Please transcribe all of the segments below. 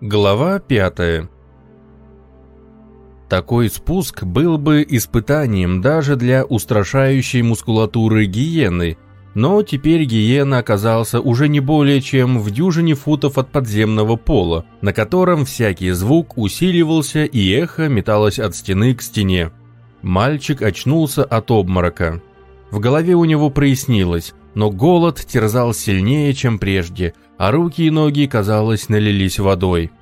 Глава 5 Такой спуск был бы испытанием даже для устрашающей мускулатуры гиены, но теперь гиена оказался уже не более чем в дюжине футов от подземного пола, на котором всякий звук усиливался и эхо металось от стены к стене. Мальчик очнулся от обморока. В голове у него прояснилось, но голод терзал сильнее, чем прежде – а руки и ноги, казалось, налились водой.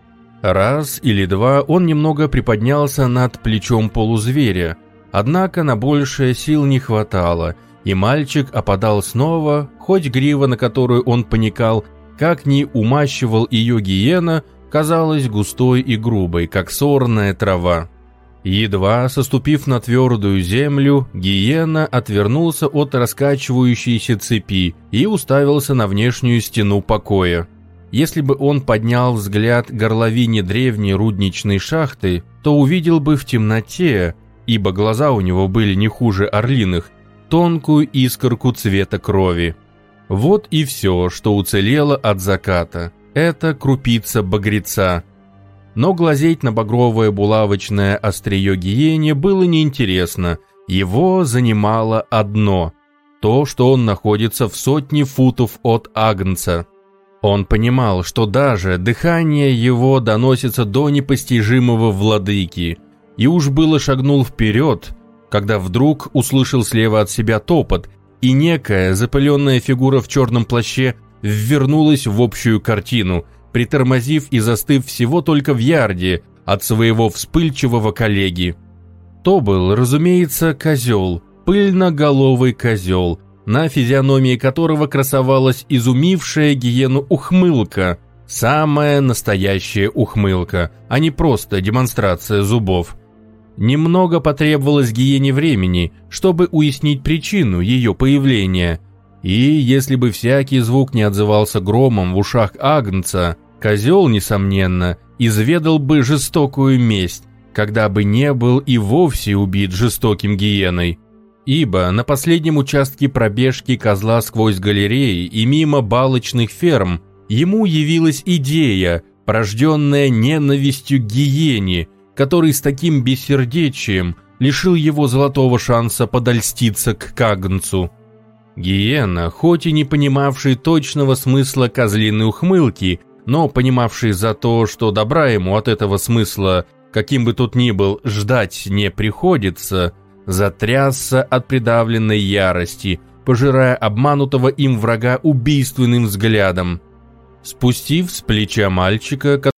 Раз или два он немного приподнялся над плечом полузверя, однако на большее сил не хватало, и мальчик опадал снова, хоть грива, на которую он паникал, как ни умащивал ее гиена, казалась густой и грубой, как сорная трава. Едва соступив на твердую землю, Гиена отвернулся от раскачивающейся цепи и уставился на внешнюю стену покоя. Если бы он поднял взгляд горловине древней рудничной шахты, то увидел бы в темноте, ибо глаза у него были не хуже орлиных, тонкую искорку цвета крови. Вот и все, что уцелело от заката. Это крупица багреца – но глазеть на багровое булавочное острие гиене было неинтересно. Его занимало одно – то, что он находится в сотне футов от Агнца. Он понимал, что даже дыхание его доносится до непостижимого владыки, и уж было шагнул вперед, когда вдруг услышал слева от себя топот, и некая запыленная фигура в черном плаще ввернулась в общую картину – притормозив и застыв всего только в ярде от своего вспыльчивого коллеги. То был, разумеется, козел, пыльноголовый козел, на физиономии которого красовалась изумившая гиену ухмылка, самая настоящая ухмылка, а не просто демонстрация зубов. Немного потребовалось гиене времени, чтобы уяснить причину ее появления, и если бы всякий звук не отзывался громом в ушах Агнца, Козел, несомненно, изведал бы жестокую месть, когда бы не был и вовсе убит жестоким гиеной. Ибо на последнем участке пробежки козла сквозь галереи и мимо балочных ферм ему явилась идея, порожденная ненавистью гиене, который с таким бессердечием лишил его золотого шанса подольститься к Кагнцу. Гиена, хоть и не понимавший точного смысла козлиной ухмылки, но понимавший за то, что добра ему от этого смысла, каким бы тут ни был, ждать не приходится, затрясся от придавленной ярости, пожирая обманутого им врага убийственным взглядом. Спустив с плеча мальчика,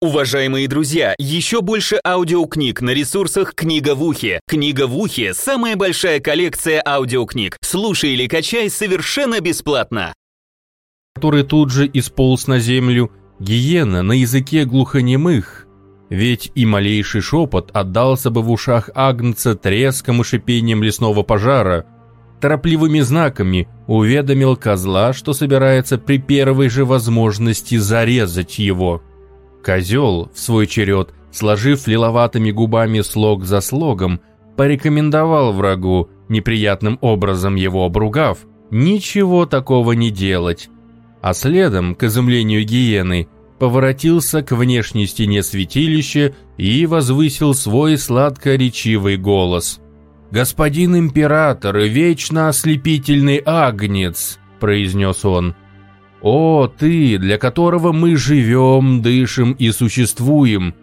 Уважаемые друзья, еще больше аудиокниг на ресурсах «Книга в ухе». «Книга в ухе» — самая большая коллекция аудиокниг. Слушай или качай совершенно бесплатно который тут же исполз на землю, гиена на языке глухонемых. Ведь и малейший шепот отдался бы в ушах Агнца треском и шипением лесного пожара, торопливыми знаками уведомил козла, что собирается при первой же возможности зарезать его. Козел, в свой черед, сложив лиловатыми губами слог за слогом, порекомендовал врагу, неприятным образом его обругав, ничего такого не делать, а следом, к изумлению гиены, поворотился к внешней стене святилища и возвысил свой сладко-речивый голос. «Господин император и вечно ослепительный агнец», — произнес он, — «о, ты, для которого мы живем, дышим и существуем,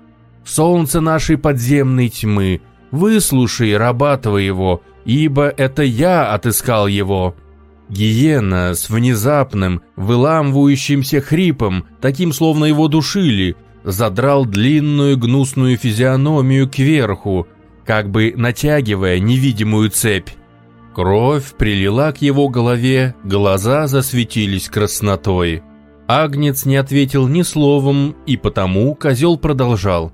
солнце нашей подземной тьмы, выслушай раба твоего, ибо это я отыскал его». Гиена с внезапным, выламывающимся хрипом, таким словно его душили, задрал длинную гнусную физиономию кверху, как бы натягивая невидимую цепь. Кровь прилила к его голове, глаза засветились краснотой. Агнец не ответил ни словом, и потому козел продолжал.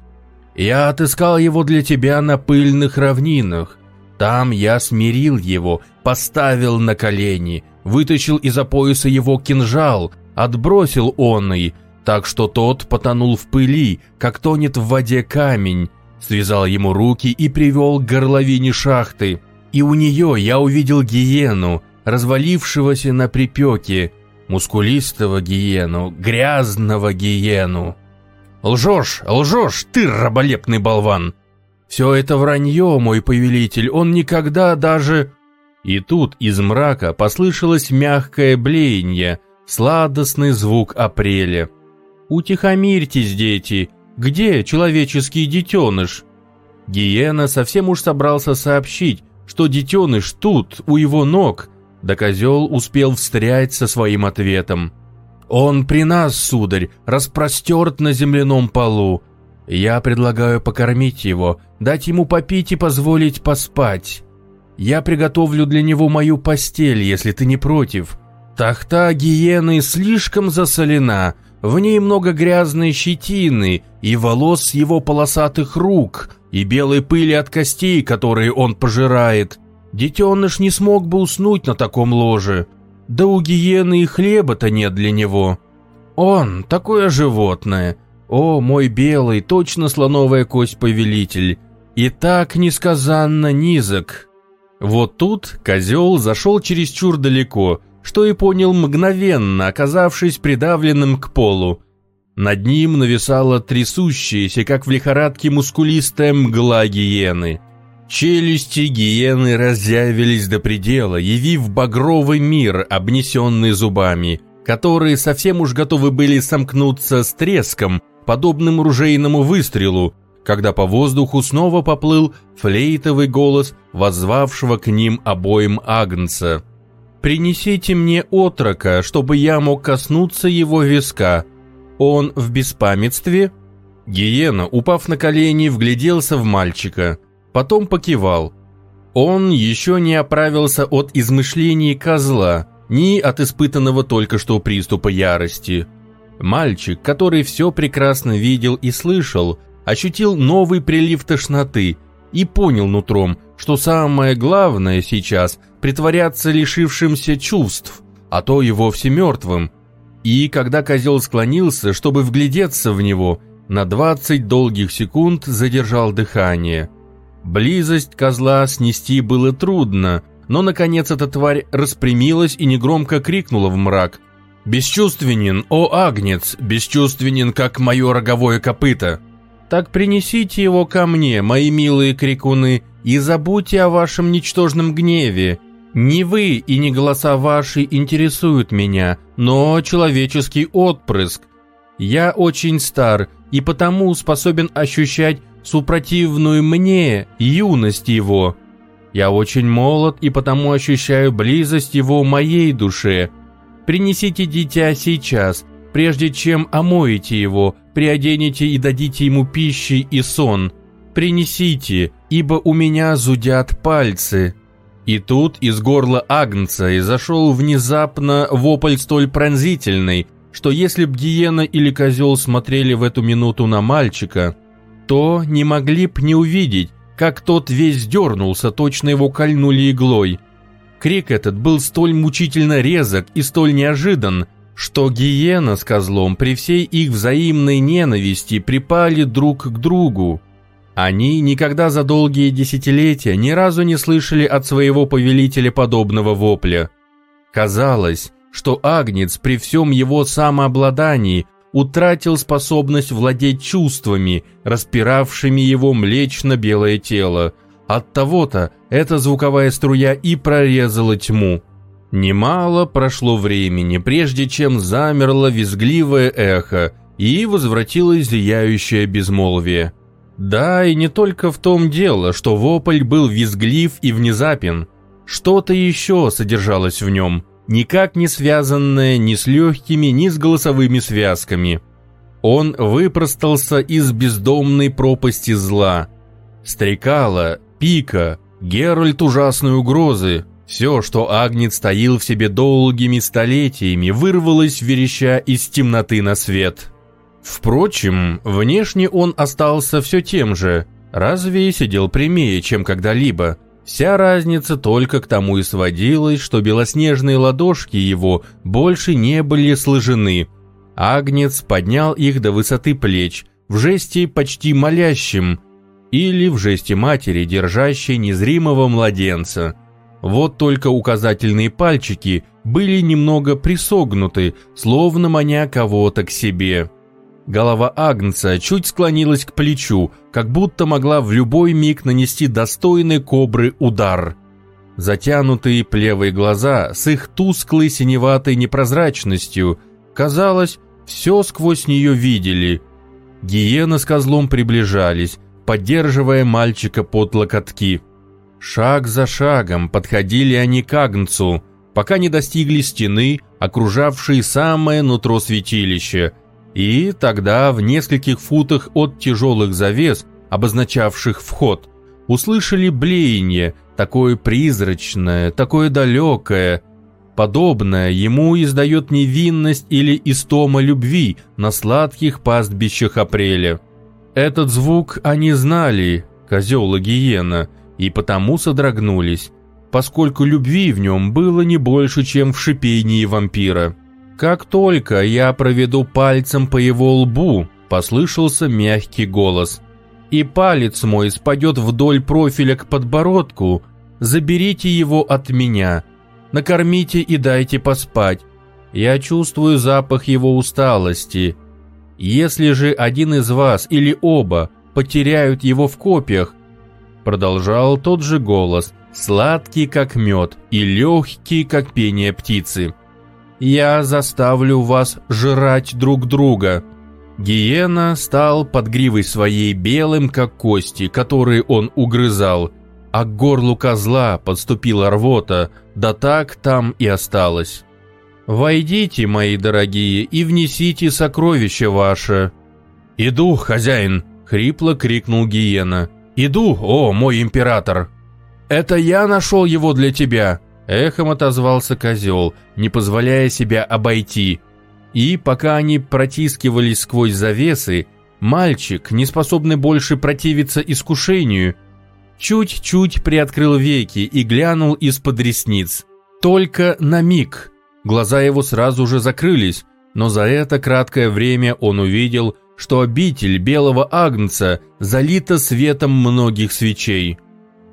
«Я отыскал его для тебя на пыльных равнинах. Там я смирил его, поставил на колени, вытащил из-за пояса его кинжал, отбросил он и, так что тот потонул в пыли, как тонет в воде камень, связал ему руки и привел к горловине шахты. И у нее я увидел гиену, развалившегося на припеке, мускулистого гиену, грязного гиену. Лжешь, лжешь, ты раболепный болван! Все это вранье, мой повелитель, он никогда даже...» И тут из мрака послышалось мягкое блеяние, сладостный звук апреля. «Утихомирьтесь, дети! Где человеческий детеныш?» Гиена совсем уж собрался сообщить, что детеныш тут, у его ног, да козел успел встрять со своим ответом. «Он при нас, сударь, распростерт на земляном полу. Я предлагаю покормить его, дать ему попить и позволить поспать. Я приготовлю для него мою постель, если ты не против. Тахта гиены слишком засолена, в ней много грязной щетины и волос его полосатых рук, и белой пыли от костей, которые он пожирает. Детеныш не смог бы уснуть на таком ложе. Да у гиены и хлеба-то нет для него. Он такое животное. О, мой белый, точно слоновая кость повелитель. И так несказанно низок. Вот тут козел зашел чересчур далеко, что и понял мгновенно, оказавшись придавленным к полу. Над ним нависала трясущаяся, как в лихорадке, мускулистая мгла гиены. Челюсти гиены разъявились до предела, явив багровый мир, обнесенный зубами, которые совсем уж готовы были сомкнуться с треском, подобным ружейному выстрелу, когда по воздуху снова поплыл флейтовый голос воззвавшего к ним обоим Агнца. «Принесите мне отрока, чтобы я мог коснуться его виска. Он в беспамятстве?» Гиена, упав на колени, вгляделся в мальчика, потом покивал. Он еще не оправился от измышлений козла, ни от испытанного только что приступа ярости. Мальчик, который все прекрасно видел и слышал, ощутил новый прилив тошноты и понял нутром, что самое главное сейчас – притворяться лишившимся чувств, а то и вовсе мертвым. И когда козел склонился, чтобы вглядеться в него, на 20 долгих секунд задержал дыхание. Близость козла снести было трудно, но наконец эта тварь распрямилась и негромко крикнула в мрак. «Бесчувственен, о агнец, бесчувственен, как мое роговое копыто!» Так принесите его ко мне, мои милые крикуны, и забудьте о вашем ничтожном гневе. Не вы и не голоса ваши интересуют меня, но человеческий отпрыск. Я очень стар и потому способен ощущать супротивную мне юность его. Я очень молод и потому ощущаю близость его моей душе. Принесите дитя сейчас, прежде чем омоете его, приоденете и дадите ему пищи и сон. Принесите, ибо у меня зудят пальцы». И тут из горла Агнца изошел внезапно вопль столь пронзительный, что если б Гиена или Козел смотрели в эту минуту на мальчика, то не могли б не увидеть, как тот весь дернулся, точно его кольнули иглой. Крик этот был столь мучительно резок и столь неожидан, что Гиена с козлом при всей их взаимной ненависти припали друг к другу. Они никогда за долгие десятилетия ни разу не слышали от своего повелителя подобного вопля. Казалось, что Агнец при всем его самообладании утратил способность владеть чувствами, распиравшими его млечно-белое тело. От того-то эта звуковая струя и прорезала тьму. Немало прошло времени, прежде чем замерло визгливое эхо и возвратилось зияющее безмолвие. Да, и не только в том дело, что вопль был визглив и внезапен. Что-то еще содержалось в нем, никак не связанное ни с легкими, ни с голосовыми связками. Он выпростался из бездомной пропасти зла. Стрекала, пика, Геральт ужасной угрозы, все, что Агнец таил в себе долгими столетиями, вырвалось вереща из темноты на свет. Впрочем, внешне он остался все тем же, разве и сидел прямее, чем когда-либо. Вся разница только к тому и сводилась, что белоснежные ладошки его больше не были сложены. Агнец поднял их до высоты плеч, в жесте почти молящем, или в жесте матери, держащей незримого младенца – вот только указательные пальчики были немного присогнуты, словно маня кого-то к себе. Голова Агнца чуть склонилась к плечу, как будто могла в любой миг нанести достойный кобры удар. Затянутые плевые глаза с их тусклой синеватой непрозрачностью, казалось, все сквозь нее видели. Гиена с козлом приближались, поддерживая мальчика под локотки. Шаг за шагом подходили они к Агнцу, пока не достигли стены, окружавшей самое нутро святилища – и тогда в нескольких футах от тяжелых завес, обозначавших вход, услышали блеяние, такое призрачное, такое далекое. Подобное ему издает невинность или истома любви на сладких пастбищах апреля. Этот звук они знали, козел и гиена, и потому содрогнулись, поскольку любви в нем было не больше, чем в шипении вампира. Как только я проведу пальцем по его лбу, послышался мягкий голос. И палец мой спадет вдоль профиля к подбородку, заберите его от меня, накормите и дайте поспать. Я чувствую запах его усталости. Если же один из вас или оба потеряют его в копьях, продолжал тот же голос, сладкий как мед и легкий как пение птицы. Я заставлю вас жрать друг друга». Гиена стал под гривой своей белым, как кости, которые он угрызал, а к горлу козла подступила рвота, да так там и осталось. «Войдите, мои дорогие, и внесите сокровище ваше». «Иду, хозяин!» — хрипло крикнул Гиена. «Иду, о, мой император!» «Это я нашел его для тебя!» Эхом отозвался козел, не позволяя себя обойти. И пока они протискивались сквозь завесы, мальчик, не способный больше противиться искушению, чуть-чуть приоткрыл веки и глянул из-под ресниц. Только на миг. Глаза его сразу же закрылись, но за это краткое время он увидел, что обитель белого агнца залита светом многих свечей.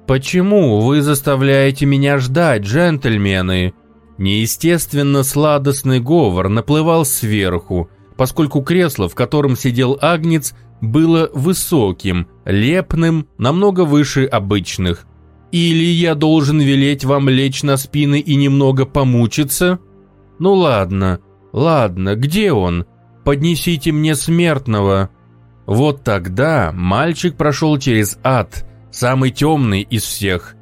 «Почему вы заставляете меня ждать, джентльмены?» Неестественно сладостный говор наплывал сверху, поскольку кресло, в котором сидел Агнец, было высоким, лепным, намного выше обычных. «Или я должен велеть вам лечь на спины и немного помучиться?» «Ну ладно, ладно, где он? Поднесите мне смертного». Вот тогда мальчик прошел через ад – самый темный из всех.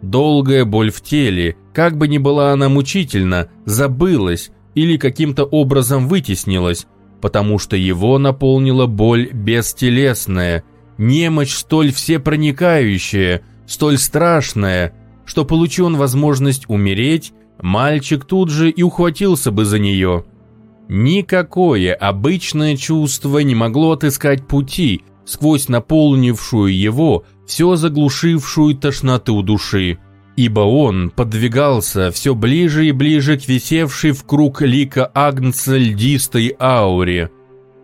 Долгая боль в теле, как бы ни была она мучительна, забылась или каким-то образом вытеснилась, потому что его наполнила боль бестелесная, немощь столь всепроникающая, столь страшная, что получи он возможность умереть, мальчик тут же и ухватился бы за нее. Никакое обычное чувство не могло отыскать пути сквозь наполнившую его все заглушившую тошноту души, ибо он подвигался все ближе и ближе к висевшей в круг лика Агнца льдистой ауре.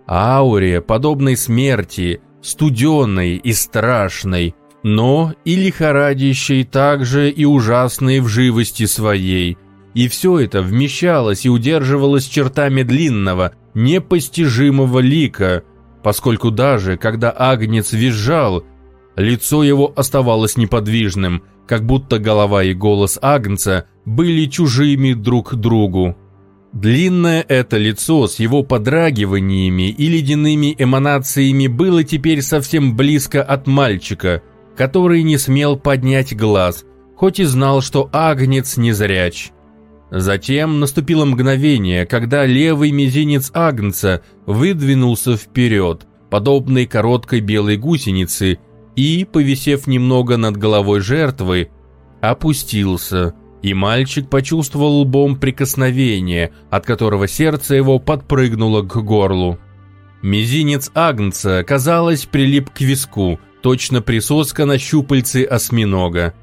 Ауре, подобной смерти, студенной и страшной, но и лихорадящей также и ужасной в живости своей. И все это вмещалось и удерживалось чертами длинного, непостижимого лика, поскольку даже когда Агнец визжал, Лицо его оставалось неподвижным, как будто голова и голос Агнца были чужими друг другу. Длинное это лицо с его подрагиваниями и ледяными эманациями было теперь совсем близко от мальчика, который не смел поднять глаз, хоть и знал, что Агнец не зряч. Затем наступило мгновение, когда левый мизинец Агнца выдвинулся вперед, подобный короткой белой гусенице, и, повисев немного над головой жертвы, опустился, и мальчик почувствовал лбом прикосновение, от которого сердце его подпрыгнуло к горлу. Мизинец Агнца, казалось, прилип к виску, точно присоска на щупальце осьминога.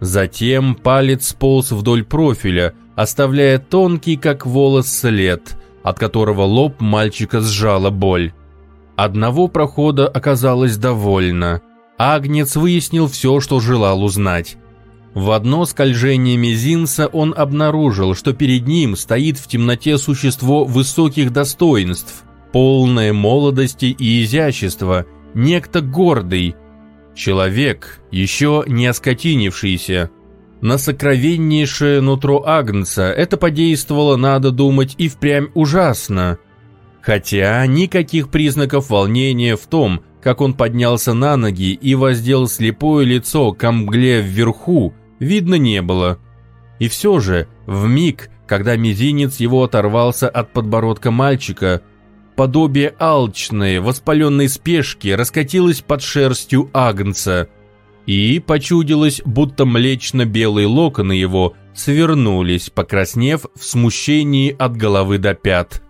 Затем палец сполз вдоль профиля, оставляя тонкий, как волос, след, от которого лоб мальчика сжала боль. Одного прохода оказалось довольно. Агнец выяснил все, что желал узнать. В одно скольжение мизинца он обнаружил, что перед ним стоит в темноте существо высоких достоинств. полное молодости и изящества, некто гордый. Человек, еще не оскотинившийся. На сокровеннейшее нутро Агнца это подействовало, надо думать, и впрямь ужасно. Хотя никаких признаков волнения в том, как он поднялся на ноги и воздел слепое лицо к мгле вверху, видно не было. И все же, в миг, когда мизинец его оторвался от подбородка мальчика, подобие алчной, воспаленной спешки раскатилось под шерстью агнца, и почудилось, будто млечно-белые локоны его свернулись, покраснев в смущении от головы до пят.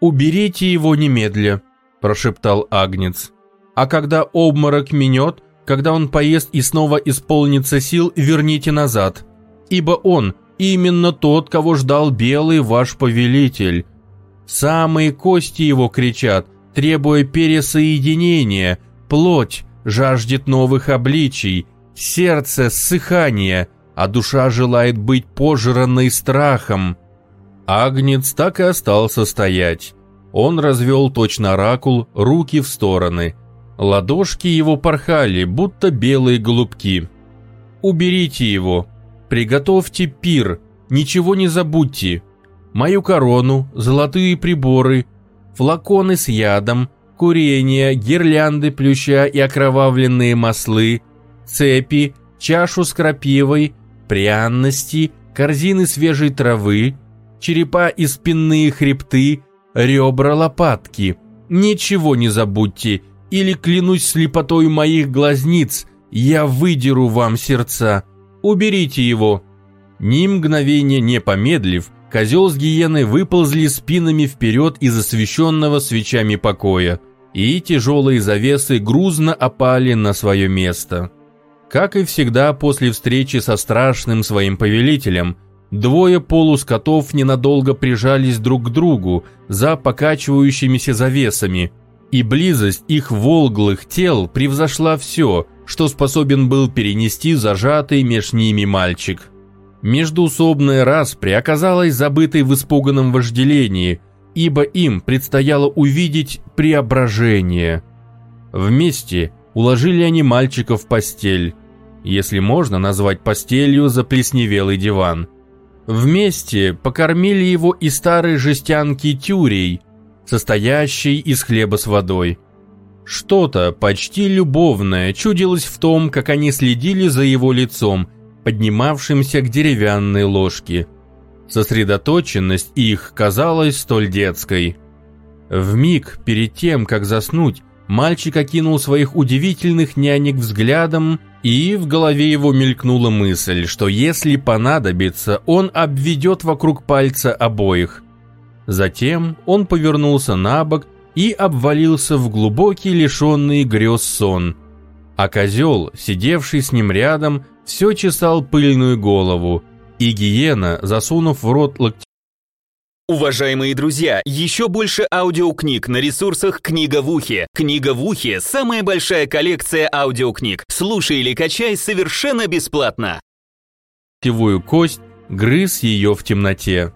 «Уберите его немедля», – прошептал Агнец. «А когда обморок минет, когда он поест и снова исполнится сил, верните назад, ибо он именно тот, кого ждал белый ваш повелитель. Самые кости его кричат, требуя пересоединения, плоть жаждет новых обличий, сердце ссыхания, а душа желает быть пожранной страхом». Агнец так и остался стоять. Он развел точно оракул, руки в стороны. Ладошки его порхали, будто белые голубки. «Уберите его. Приготовьте пир. Ничего не забудьте. Мою корону, золотые приборы, флаконы с ядом, курение, гирлянды плюща и окровавленные маслы, цепи, чашу с крапивой, пряности, корзины свежей травы, черепа и спинные хребты, ребра лопатки. Ничего не забудьте, или клянусь слепотой моих глазниц, я выдеру вам сердца. Уберите его». Ни мгновения не помедлив, козел с гиеной выползли спинами вперед из освещенного свечами покоя, и тяжелые завесы грузно опали на свое место. Как и всегда после встречи со страшным своим повелителем – Двое полускотов ненадолго прижались друг к другу за покачивающимися завесами, и близость их волглых тел превзошла все, что способен был перенести зажатый меж ними мальчик. Междуусобная распри оказалась забытой в испуганном вожделении, ибо им предстояло увидеть преображение. Вместе уложили они мальчика в постель, если можно назвать постелью заплесневелый диван – Вместе покормили его и старой жестянки тюрей, состоящей из хлеба с водой. Что-то почти любовное чудилось в том, как они следили за его лицом, поднимавшимся к деревянной ложке. Сосредоточенность их казалась столь детской. В миг перед тем, как заснуть, мальчик окинул своих удивительных нянек взглядом и в голове его мелькнула мысль, что если понадобится, он обведет вокруг пальца обоих. Затем он повернулся на бок и обвалился в глубокий лишенный грез сон. А козел, сидевший с ним рядом, все чесал пыльную голову, и гиена, засунув в рот локти, Уважаемые друзья, еще больше аудиокниг на ресурсах «Книга в ухе». «Книга в ухе» — самая большая коллекция аудиокниг. Слушай или качай совершенно бесплатно. Тевую кость грыз ее в темноте.